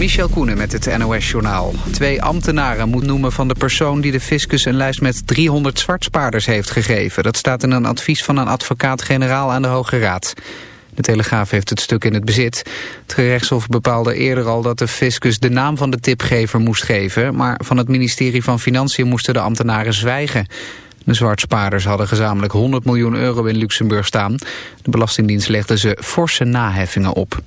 Michel Koenen met het NOS-journaal. Twee ambtenaren moet noemen van de persoon die de fiscus een lijst met 300 zwartspaarders heeft gegeven. Dat staat in een advies van een advocaat-generaal aan de Hoge Raad. De Telegraaf heeft het stuk in het bezit. Het gerechtshof bepaalde eerder al dat de fiscus de naam van de tipgever moest geven... maar van het ministerie van Financiën moesten de ambtenaren zwijgen. De zwartspaarders hadden gezamenlijk 100 miljoen euro in Luxemburg staan. De Belastingdienst legde ze forse naheffingen op.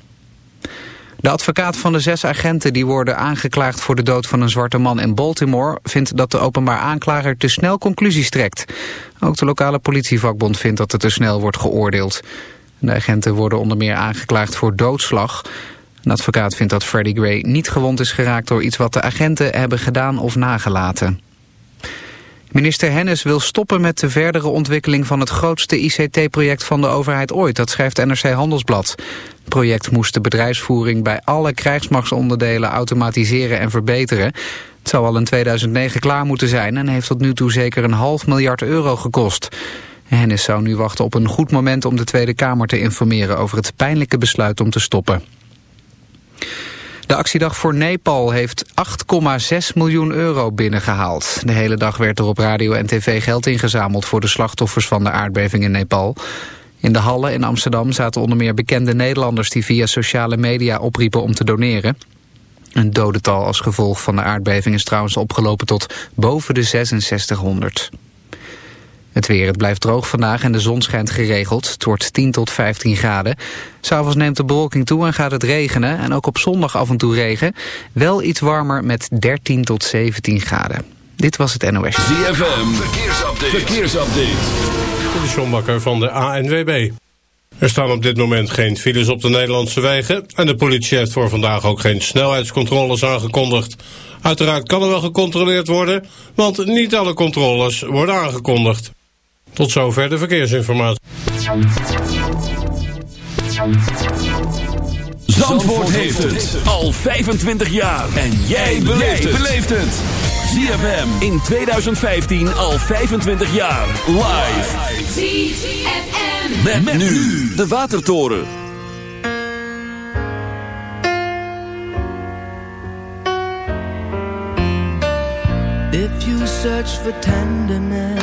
De advocaat van de zes agenten die worden aangeklaagd voor de dood van een zwarte man in Baltimore vindt dat de openbaar aanklager te snel conclusies trekt. Ook de lokale politievakbond vindt dat er te snel wordt geoordeeld. De agenten worden onder meer aangeklaagd voor doodslag. Een advocaat vindt dat Freddie Gray niet gewond is geraakt door iets wat de agenten hebben gedaan of nagelaten. Minister Hennis wil stoppen met de verdere ontwikkeling van het grootste ICT-project van de overheid ooit. Dat schrijft NRC Handelsblad. Het project moest de bedrijfsvoering bij alle krijgsmachtsonderdelen automatiseren en verbeteren. Het zou al in 2009 klaar moeten zijn en heeft tot nu toe zeker een half miljard euro gekost. Hennis zou nu wachten op een goed moment om de Tweede Kamer te informeren over het pijnlijke besluit om te stoppen. De actiedag voor Nepal heeft 8,6 miljoen euro binnengehaald. De hele dag werd er op radio en tv geld ingezameld voor de slachtoffers van de aardbeving in Nepal. In de Hallen in Amsterdam zaten onder meer bekende Nederlanders die via sociale media opriepen om te doneren. Een dodental als gevolg van de aardbeving is trouwens opgelopen tot boven de 6600. Het weer, het blijft droog vandaag en de zon schijnt geregeld. Het wordt 10 tot 15 graden. S'avonds neemt de bewolking toe en gaat het regenen. En ook op zondag af en toe regen. Wel iets warmer met 13 tot 17 graden. Dit was het NOS. ZFM, verkeersupdate. verkeersupdate. De Sjombakker van de ANWB. Er staan op dit moment geen files op de Nederlandse wegen... en de politie heeft voor vandaag ook geen snelheidscontroles aangekondigd. Uiteraard kan er wel gecontroleerd worden... want niet alle controles worden aangekondigd. Tot zover de verkeersinformatie. Zandvoort heeft het al 25 jaar. En jij beleeft het. ZFM in 2015 al 25 jaar. Live. ZFM. Met, met nu de Watertoren. If you search for tenderness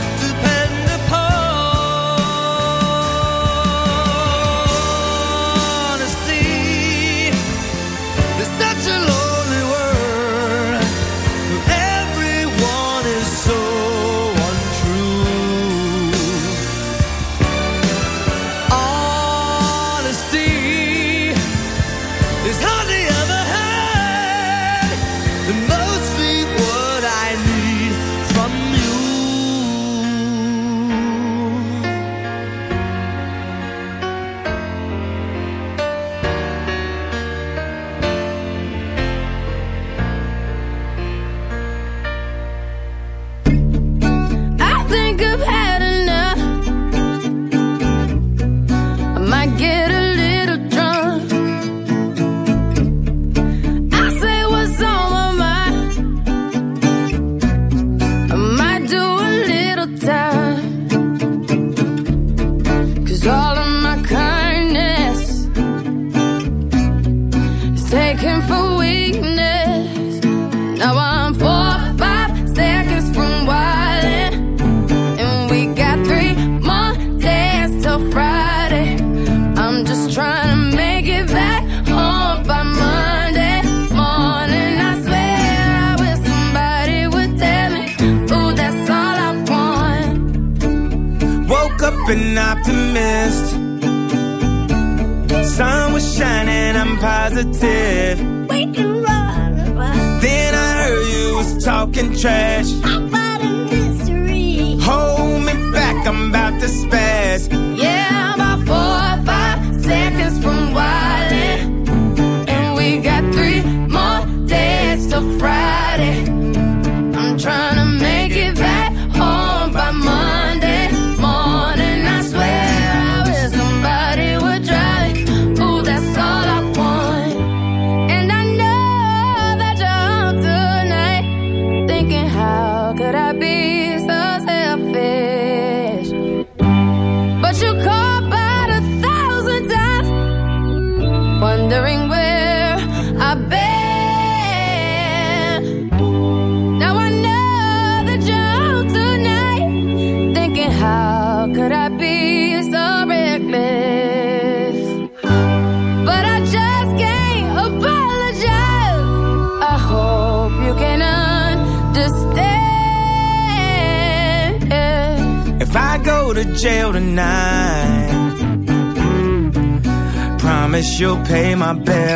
my bed.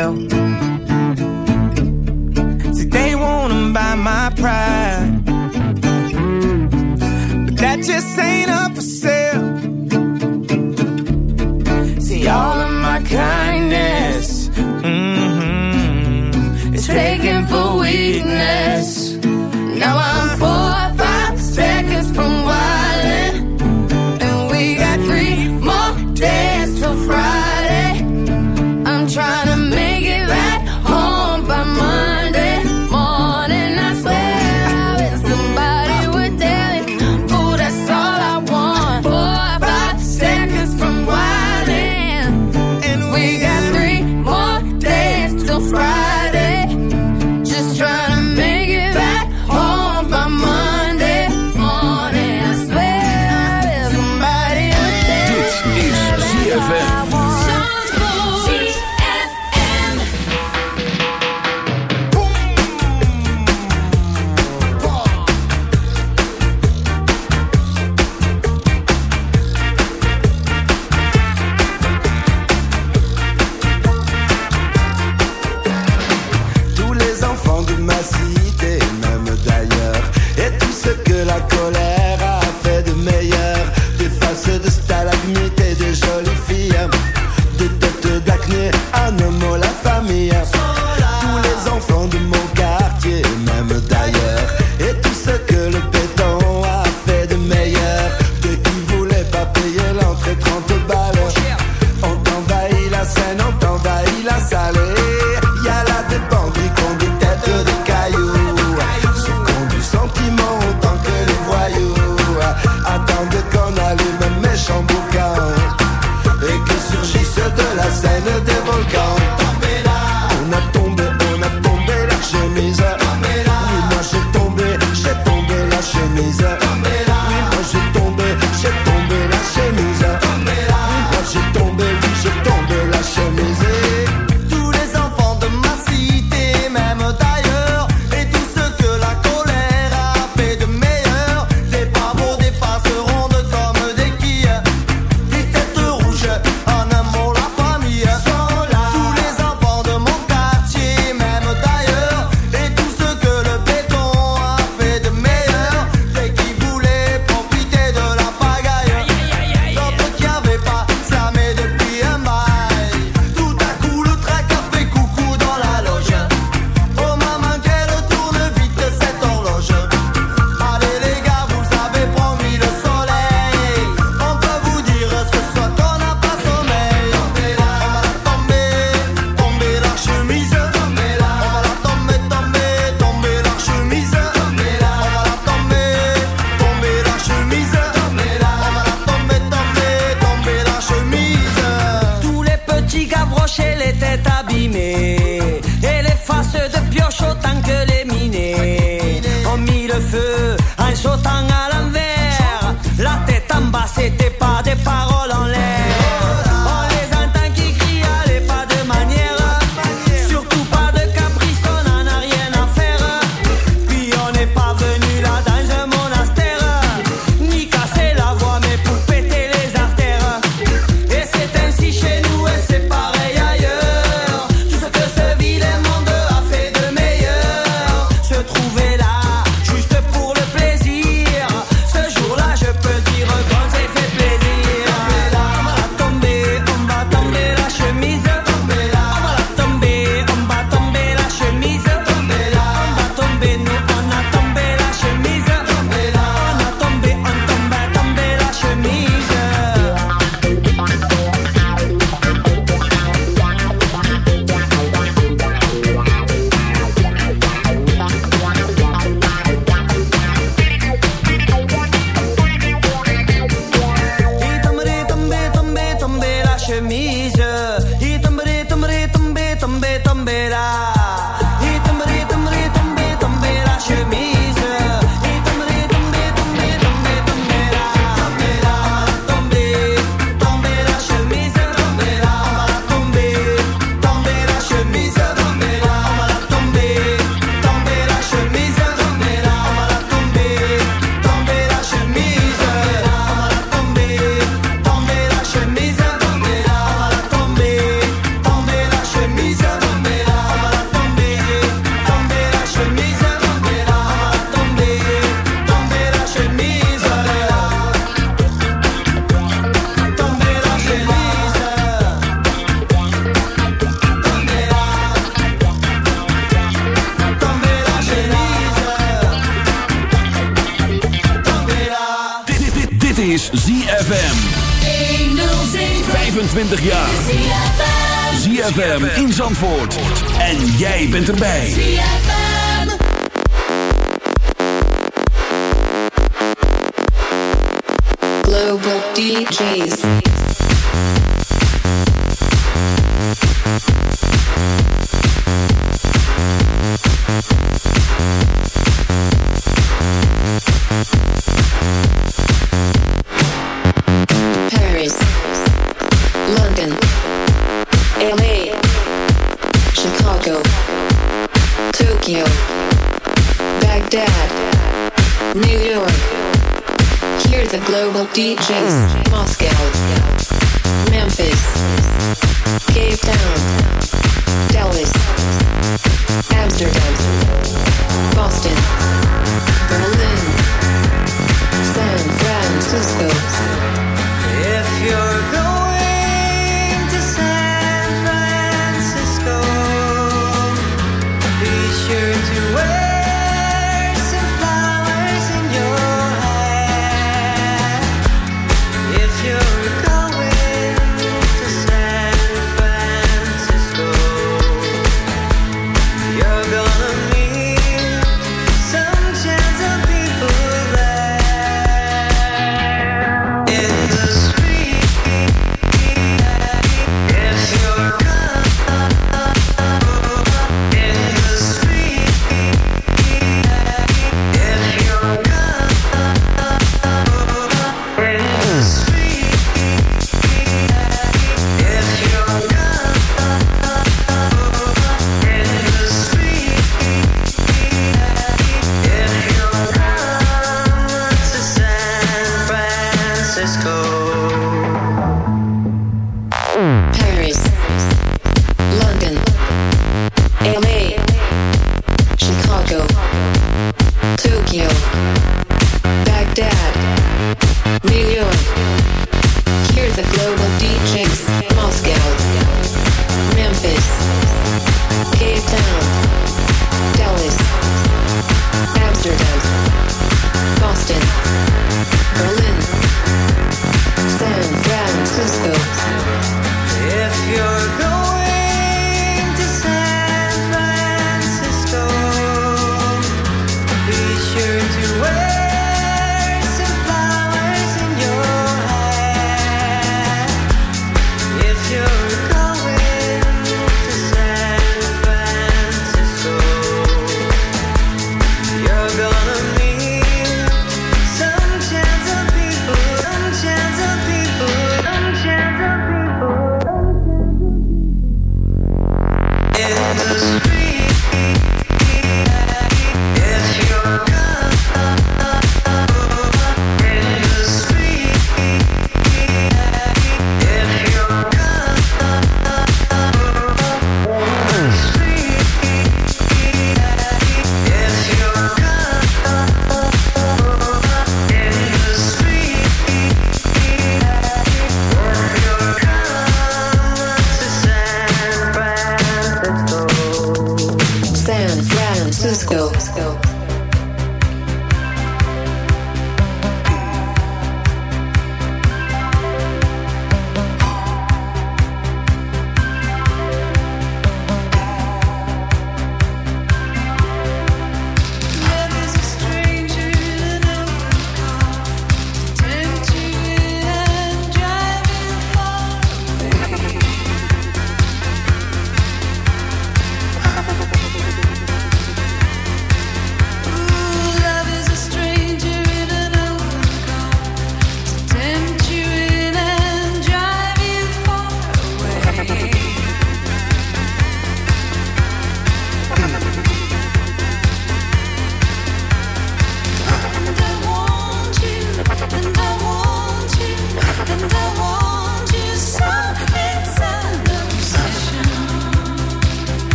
If you're going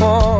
mejor.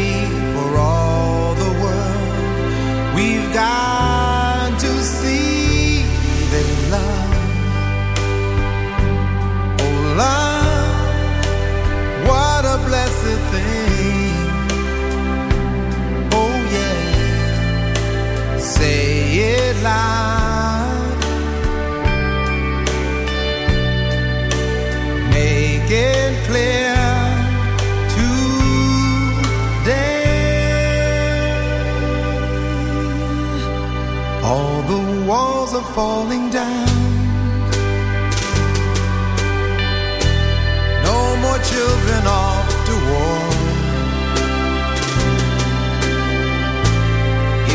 see are falling down. No more children off to war.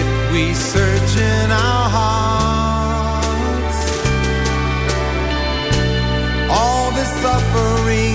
If we search in our hearts, all the suffering.